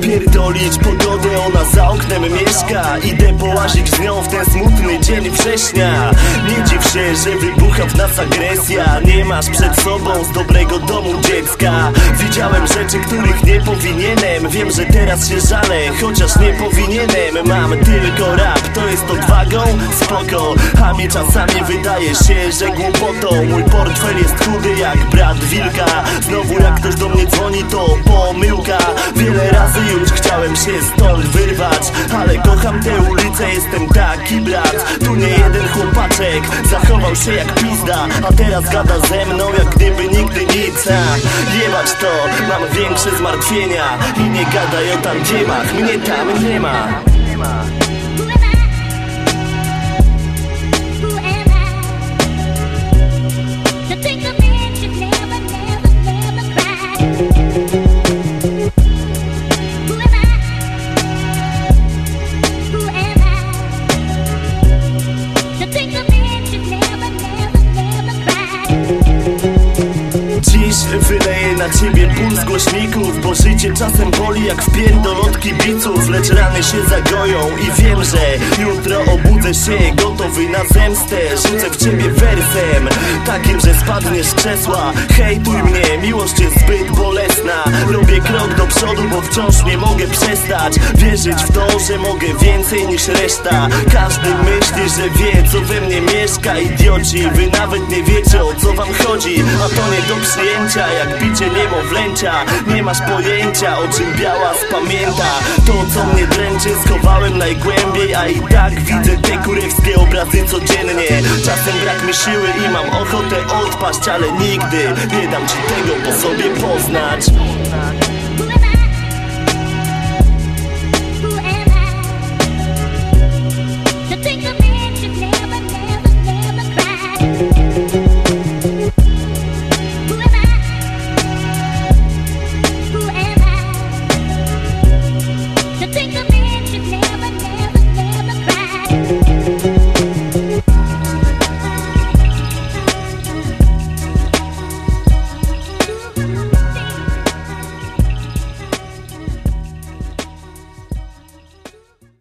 Pierdolić pogodę, ona za oknem mieszka. Idę połazić z nią w ten smutny dzień września. Nie dziw się, że wybucha w nas agresja. Nie masz przed sobą z dobrego domu dziecka Widziałem rzeczy, których nie powinienem. Wiem, że teraz się żalę, chociaż nie powinienem. Mam tylko rap, to jest odwagą? Spoko, a mi czasami wydaje się, że głupotą. Mój portfel jest chudy jak brat wilka. Znowu jak ktoś do mnie dzwoni, to pomyłka. Wiele razy już chciałem się stąd wyrwać Ale kocham tę ulicę, jestem taki brat. Tu nie jeden chłopaczek zachował się jak pizda A teraz gada ze mną jak gdyby nigdy nic. A, Jebać to, mam większe zmartwienia I nie gadaj o tam dziemach, mnie tam nie ma I? To think a na ciebie z głośników Bo życie czasem boli jak wpierdol od kibiców. Lecz rany się zagoją i wiem, że Jutro obudzę się gotowy na zemstę. Rzucę w ciebie wersem Takim, że spadniesz z krzesła. Hejtuj mnie, miłość jest zbyt bolesna. Robię krok do przodu, bo wciąż nie mogę przestać. Wierzyć w to, że mogę więcej niż reszta. Każdy myśli, że wie co we mnie mieszka. Idioci, wy nawet nie wiecie o co wam chodzi. A to nie do przyjęcia, jak bicie niemowlęcia Nie masz pojęcia o czym biała pamięta To co mnie dręczy schowałem najgłębiej A i tak widzę te kurewskie obrazy codziennie. Czasem brak mi siły i mam ochotę odpaść Ale nigdy nie dam ci tego po sobie poznać to think of me.